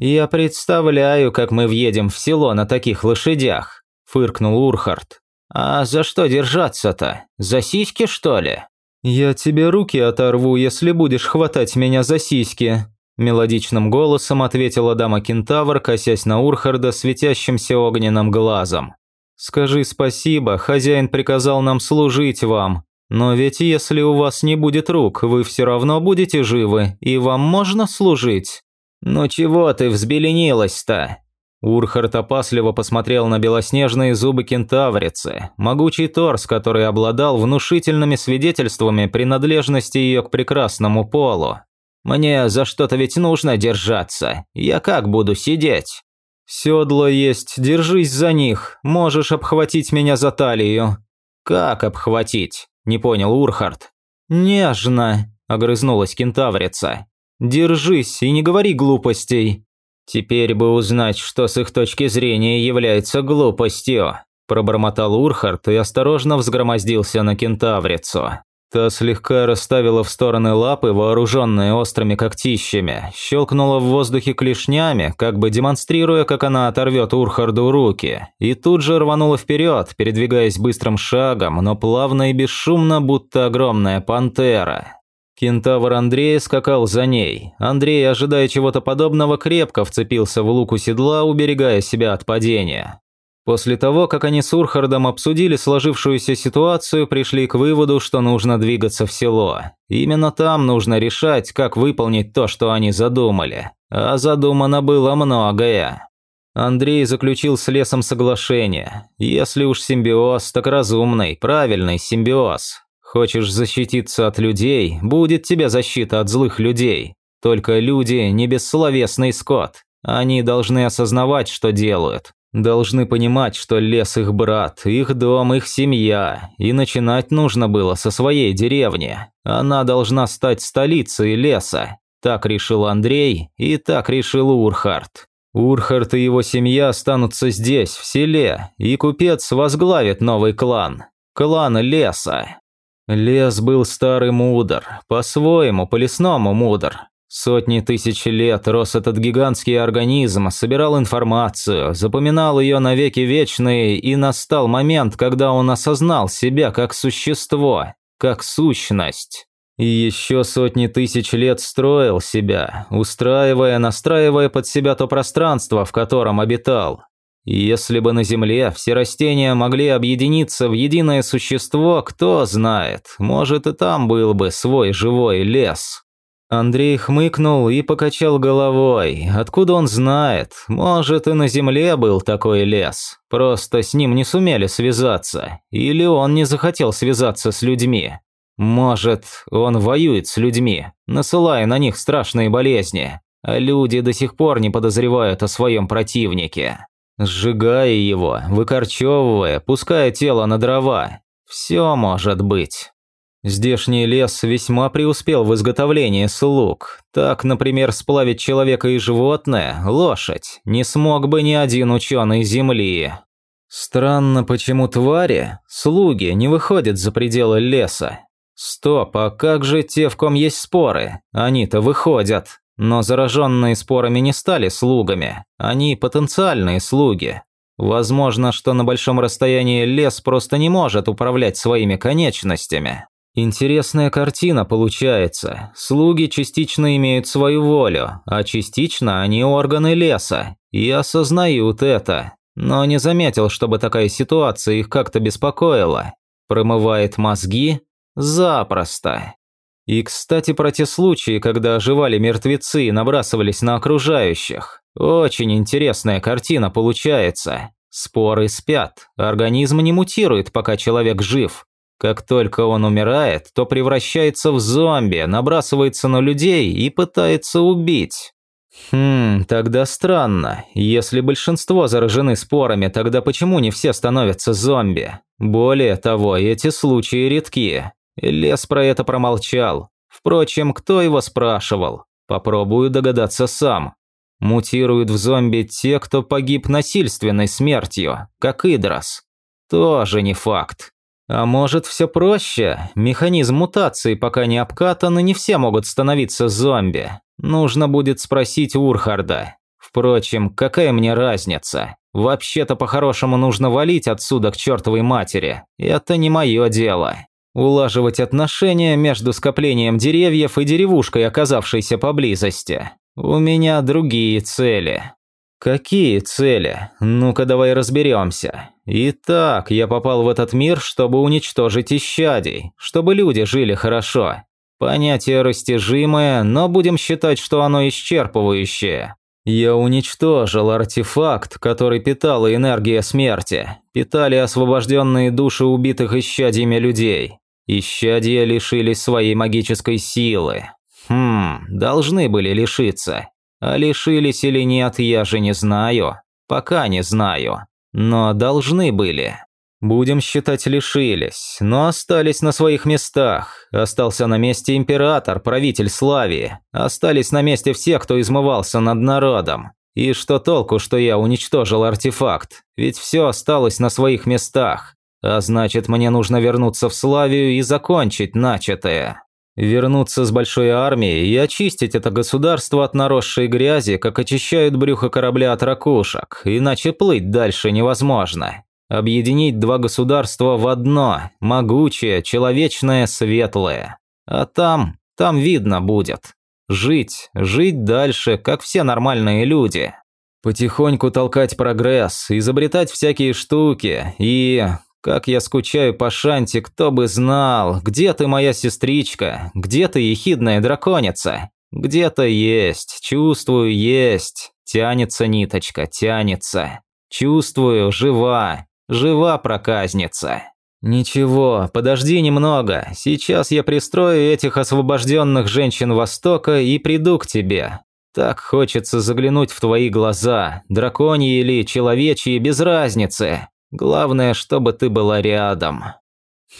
«Я представляю, как мы въедем в село на таких лошадях», – фыркнул Урхард. «А за что держаться-то? За сиськи, что ли?» «Я тебе руки оторву, если будешь хватать меня за сиськи», – мелодичным голосом ответила дама-кентавр, косясь на Урхарда светящимся огненным глазом. «Скажи спасибо, хозяин приказал нам служить вам. Но ведь если у вас не будет рук, вы все равно будете живы, и вам можно служить». «Ну чего ты взбеленилась-то?» Урхард опасливо посмотрел на белоснежные зубы кентаврицы, могучий торс, который обладал внушительными свидетельствами принадлежности ее к прекрасному полу. «Мне за что-то ведь нужно держаться. Я как буду сидеть?» «Седло есть, держись за них. Можешь обхватить меня за талию». «Как обхватить?» – не понял Урхард. «Нежно», – огрызнулась кентаврица. «Держись и не говори глупостей». «Теперь бы узнать, что с их точки зрения является глупостью», – пробормотал Урхард и осторожно взгромоздился на кентаврицу. Та слегка расставила в стороны лапы, вооруженные острыми когтищами, щелкнула в воздухе клешнями, как бы демонстрируя, как она оторвет Урхарду руки, и тут же рванула вперед, передвигаясь быстрым шагом, но плавно и бесшумно, будто огромная пантера. Кентавр Андрей скакал за ней. Андрей, ожидая чего-то подобного, крепко вцепился в луку седла, уберегая себя от падения. После того, как они с Урхардом обсудили сложившуюся ситуацию, пришли к выводу, что нужно двигаться в село. Именно там нужно решать, как выполнить то, что они задумали. А задумано было многое. Андрей заключил с лесом соглашение. Если уж симбиоз, так разумный, правильный симбиоз. Хочешь защититься от людей, будет тебе защита от злых людей. Только люди не бессловесный скот. Они должны осознавать, что делают. Должны понимать, что лес их брат, их дом, их семья. И начинать нужно было со своей деревни. Она должна стать столицей леса. Так решил Андрей, и так решил Урхард. Урхард и его семья останутся здесь, в селе, и купец возглавит новый клан. Клан леса. Лес был старый мудр, по-своему, по-лесному мудр. Сотни тысяч лет рос этот гигантский организм, собирал информацию, запоминал ее навеки вечные, и настал момент, когда он осознал себя как существо, как сущность. И еще сотни тысяч лет строил себя, устраивая, настраивая под себя то пространство, в котором обитал. Если бы на Земле все растения могли объединиться в единое существо, кто знает, может и там был бы свой живой лес. Андрей хмыкнул и покачал головой. Откуда он знает? Может, и на Земле был такой лес. Просто с ним не сумели связаться. Или он не захотел связаться с людьми. Может, он воюет с людьми, насылая на них страшные болезни. А люди до сих пор не подозревают о своем противнике сжигая его, выкорчевывая, пуская тело на дрова. Все может быть. Здешний лес весьма преуспел в изготовлении слуг. Так, например, сплавить человека и животное, лошадь, не смог бы ни один ученый Земли. Странно, почему твари, слуги, не выходят за пределы леса. Стоп, а как же те, в ком есть споры? Они-то выходят. Но зараженные спорами не стали слугами, они потенциальные слуги. Возможно, что на большом расстоянии лес просто не может управлять своими конечностями. Интересная картина получается. Слуги частично имеют свою волю, а частично они органы леса, и осознают это. Но не заметил, чтобы такая ситуация их как-то беспокоила. Промывает мозги? Запросто. И, кстати, про те случаи, когда оживали мертвецы и набрасывались на окружающих. Очень интересная картина получается. Споры спят, организм не мутирует, пока человек жив. Как только он умирает, то превращается в зомби, набрасывается на людей и пытается убить. Хм, тогда странно. Если большинство заражены спорами, тогда почему не все становятся зомби? Более того, эти случаи редки. Лес про это промолчал. Впрочем, кто его спрашивал? Попробую догадаться сам. Мутируют в зомби те, кто погиб насильственной смертью, как Идрос. Тоже не факт. А может все проще? Механизм мутации пока не обкатан и не все могут становиться зомби. Нужно будет спросить Урхарда. Впрочем, какая мне разница? Вообще-то по-хорошему нужно валить отсюда к чертовой матери. Это не мое дело. Улаживать отношения между скоплением деревьев и деревушкой, оказавшейся поблизости. У меня другие цели. Какие цели? Ну-ка давай разберемся. Итак, я попал в этот мир, чтобы уничтожить исчадий, чтобы люди жили хорошо. Понятие растяжимое, но будем считать, что оно исчерпывающее. Я уничтожил артефакт, который питала энергия смерти, питали освобожденные души убитых исчадьями людей. Исчадья лишились своей магической силы. Хм, должны были лишиться. А лишились или нет, я же не знаю. Пока не знаю. Но должны были. Будем считать, лишились, но остались на своих местах. Остался на месте император, правитель Славии. Остались на месте все, кто измывался над народом. И что толку, что я уничтожил артефакт? Ведь все осталось на своих местах. А значит, мне нужно вернуться в Славию и закончить начатое. Вернуться с большой армией и очистить это государство от наросшей грязи, как очищают брюхо корабля от ракушек, иначе плыть дальше невозможно. Объединить два государства в одно, могучее, человечное, светлое. А там, там видно будет. Жить, жить дальше, как все нормальные люди. Потихоньку толкать прогресс, изобретать всякие штуки и как я скучаю по Шанти, кто бы знал, где ты, моя сестричка, где ты, ехидная драконица? Где-то есть, чувствую, есть, тянется ниточка, тянется. Чувствую, жива, жива проказница. Ничего, подожди немного, сейчас я пристрою этих освобожденных женщин Востока и приду к тебе. Так хочется заглянуть в твои глаза, драконьи или человечьи, без разницы. Главное, чтобы ты была рядом.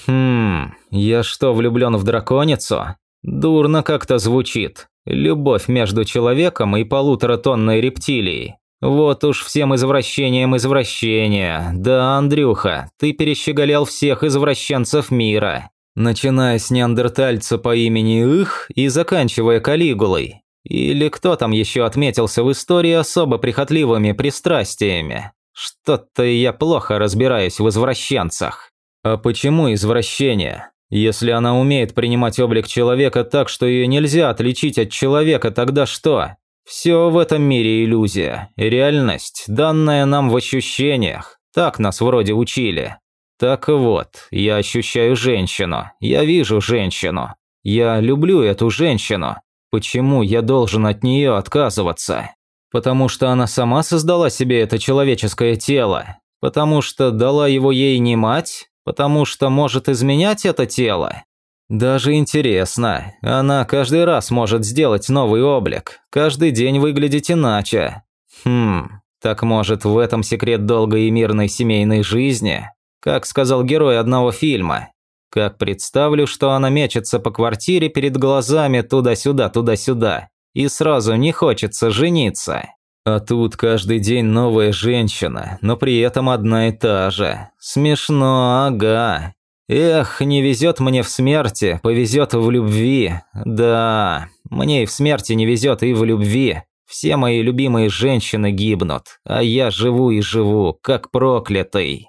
Хм, я что, влюблен в драконицу? Дурно как-то звучит. Любовь между человеком и полуторатонной рептилией. Вот уж всем извращением извращения. Да, Андрюха, ты перещеголял всех извращенцев мира. Начиная с неандертальца по имени Их и заканчивая Калигулой. Или кто там еще отметился в истории особо прихотливыми пристрастиями. Что-то я плохо разбираюсь в извращенцах. А почему извращение? Если она умеет принимать облик человека так, что ее нельзя отличить от человека, тогда что? Все в этом мире иллюзия, реальность, данная нам в ощущениях. Так нас вроде учили. Так вот, я ощущаю женщину, я вижу женщину. Я люблю эту женщину. Почему я должен от нее отказываться? Потому что она сама создала себе это человеческое тело. Потому что дала его ей не мать. Потому что может изменять это тело. Даже интересно, она каждый раз может сделать новый облик, каждый день выглядеть иначе. Хм, так может в этом секрет долгой и мирной семейной жизни? Как сказал герой одного фильма. Как представлю, что она мечется по квартире перед глазами туда-сюда, туда-сюда и сразу не хочется жениться. А тут каждый день новая женщина, но при этом одна и та же. Смешно, ага. Эх, не везет мне в смерти, повезет в любви. Да, мне и в смерти не везет, и в любви. Все мои любимые женщины гибнут, а я живу и живу, как проклятый.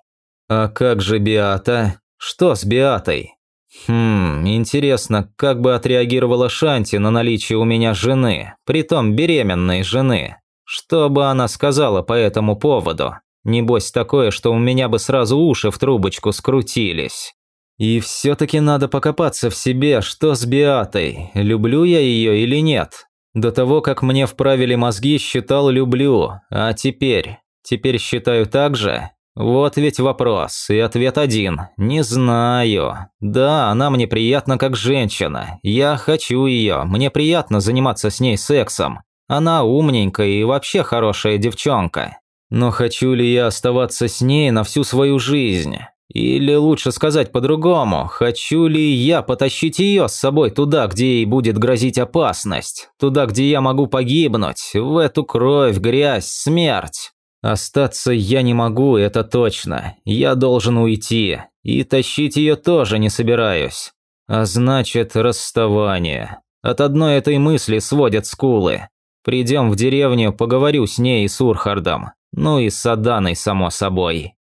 А как же Биата? Что с Биатой? Хм, интересно, как бы отреагировала Шанти на наличие у меня жены, притом беременной жены. Что бы она сказала по этому поводу? Небось такое, что у меня бы сразу уши в трубочку скрутились. И все-таки надо покопаться в себе, что с Биатой, люблю я ее или нет. До того, как мне вправили мозги, считал люблю, а теперь, теперь считаю так же. Вот ведь вопрос, и ответ один. Не знаю. Да, она мне приятна как женщина. Я хочу ее, мне приятно заниматься с ней сексом. Она умненькая и вообще хорошая девчонка. Но хочу ли я оставаться с ней на всю свою жизнь? Или лучше сказать по-другому, хочу ли я потащить ее с собой туда, где ей будет грозить опасность? Туда, где я могу погибнуть? В эту кровь, грязь, смерть? Остаться я не могу, это точно. Я должен уйти. И тащить ее тоже не собираюсь. А значит, расставание. От одной этой мысли сводят скулы. Придем в деревню, поговорю с ней и с Урхардом. Ну и с Аданой, само собой.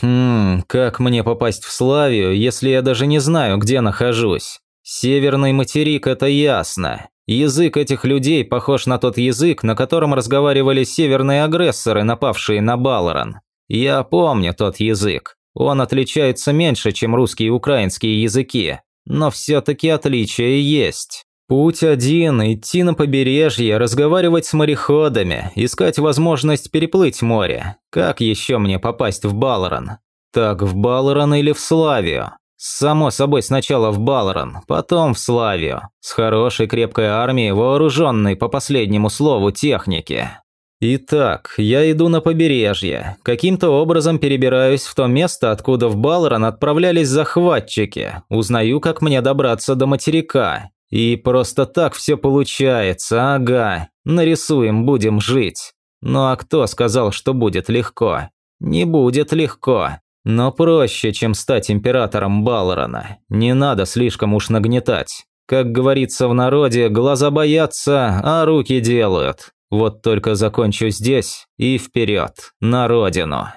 Хм, как мне попасть в Славию, если я даже не знаю, где нахожусь? Северный материк – это ясно. Язык этих людей похож на тот язык, на котором разговаривали северные агрессоры, напавшие на Баларон. Я помню тот язык. Он отличается меньше, чем русские и украинские языки, но все-таки отличия есть. Путь один – идти на побережье, разговаривать с мореходами, искать возможность переплыть море. Как еще мне попасть в Баларон? Так, в Баларон или в Славию? Само собой, сначала в Балрон, потом в Славию, с хорошей крепкой армией, вооруженной по последнему слову техники. Итак, я иду на побережье, каким-то образом перебираюсь в то место, откуда в Балрон отправлялись захватчики, узнаю, как мне добраться до материка. И просто так все получается, ага, нарисуем, будем жить. Ну а кто сказал, что будет легко? Не будет легко. Но проще, чем стать императором Балрона. Не надо слишком уж нагнетать. Как говорится в народе, глаза боятся, а руки делают. Вот только закончу здесь и вперед, на родину.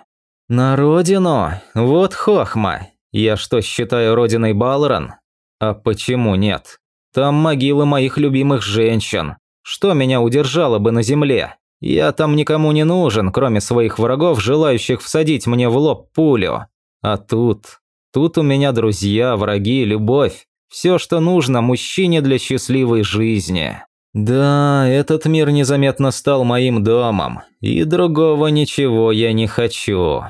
На родину? Вот хохма. Я что, считаю родиной Балрон? А почему нет? Там могилы моих любимых женщин. Что меня удержало бы на земле? Я там никому не нужен, кроме своих врагов, желающих всадить мне в лоб пулю. А тут... Тут у меня друзья, враги, любовь. Все, что нужно мужчине для счастливой жизни. Да, этот мир незаметно стал моим домом. И другого ничего я не хочу.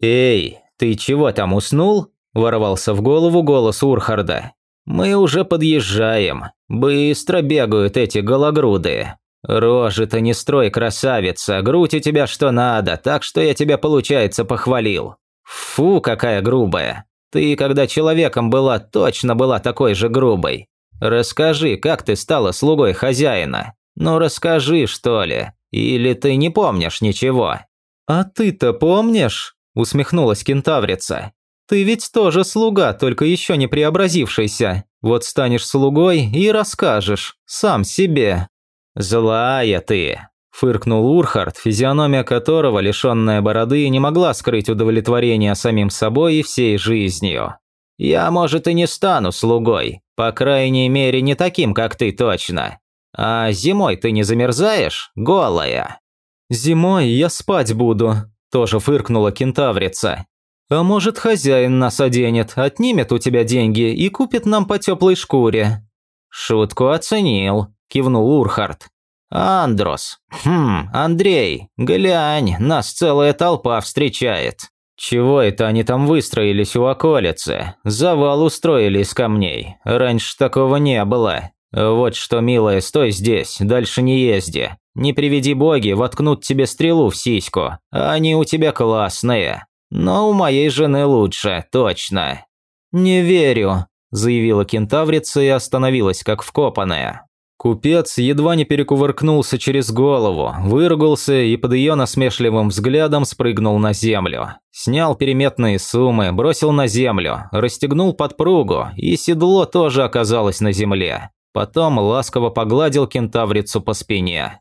«Эй, ты чего там уснул?» – ворвался в голову голос Урхарда. «Мы уже подъезжаем. Быстро бегают эти гологруды. Рожи-то не строй, красавица, грудь у тебя что надо, так что я тебя, получается, похвалил. Фу, какая грубая. Ты, когда человеком была, точно была такой же грубой. Расскажи, как ты стала слугой хозяина. Ну расскажи, что ли. Или ты не помнишь ничего?» «А ты-то помнишь?» – усмехнулась кентаврица. «Ты ведь тоже слуга, только еще не преобразившийся. Вот станешь слугой и расскажешь, сам себе». «Злая ты», – фыркнул Урхард, физиономия которого, лишенная бороды, не могла скрыть удовлетворение самим собой и всей жизнью. «Я, может, и не стану слугой, по крайней мере, не таким, как ты точно. А зимой ты не замерзаешь, голая?» «Зимой я спать буду», – тоже фыркнула кентаврица. «А может, хозяин нас оденет, отнимет у тебя деньги и купит нам по теплой шкуре?» «Шутку оценил», – кивнул Урхард. «Андрос. Хм, Андрей, глянь, нас целая толпа встречает. Чего это они там выстроились у околицы? Завал устроили из камней. Раньше такого не было. Вот что, милая, стой здесь, дальше не езди. Не приведи боги, воткнут тебе стрелу в сиську. Они у тебя классные. Но у моей жены лучше, точно». «Не верю», – заявила кентаврица и остановилась как вкопанная. Купец едва не перекувыркнулся через голову, выругался и под ее насмешливым взглядом спрыгнул на землю. Снял переметные суммы, бросил на землю, расстегнул подпругу, и седло тоже оказалось на земле. Потом ласково погладил кентаврицу по спине.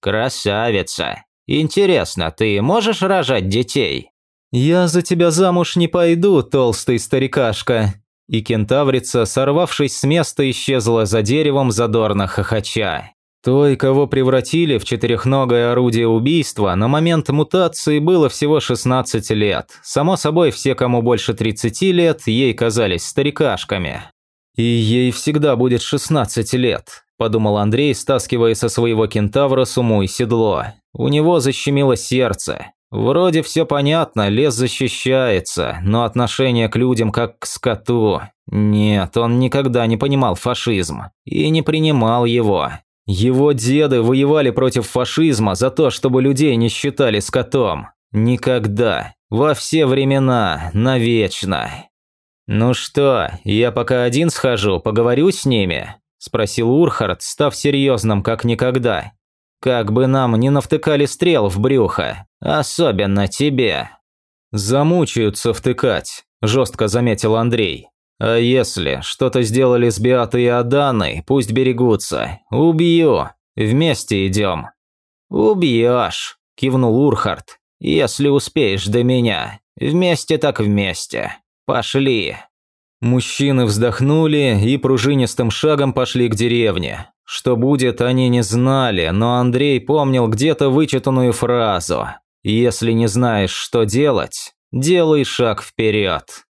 «Красавица! Интересно, ты можешь рожать детей?» «Я за тебя замуж не пойду, толстый старикашка», и кентаврица, сорвавшись с места, исчезла за деревом задорно хохоча. Той, кого превратили в четырехногое орудие убийства, на момент мутации было всего 16 лет. Само собой, все, кому больше 30 лет, ей казались старикашками. «И ей всегда будет 16 лет», – подумал Андрей, стаскивая со своего кентавра суму и седло. У него защемило сердце. Вроде все понятно, лес защищается, но отношение к людям как к скоту. Нет, он никогда не понимал фашизм и не принимал его. Его деды воевали против фашизма за то, чтобы людей не считали скотом. Никогда. Во все времена. Навечно. «Ну что, я пока один схожу, поговорю с ними?» – спросил Урхард, став серьезным как никогда. Как бы нам не навтыкали стрел в брюхо, особенно тебе. Замучаются втыкать, жестко заметил Андрей. А если что-то сделали с Беатой и Аданой, пусть берегутся. Убью. Вместе идем». «Убьешь», – кивнул Урхард. «Если успеешь до меня. Вместе так вместе. Пошли». Мужчины вздохнули и пружинистым шагом пошли к деревне. Что будет, они не знали, но Андрей помнил где-то вычитанную фразу «Если не знаешь, что делать, делай шаг вперед».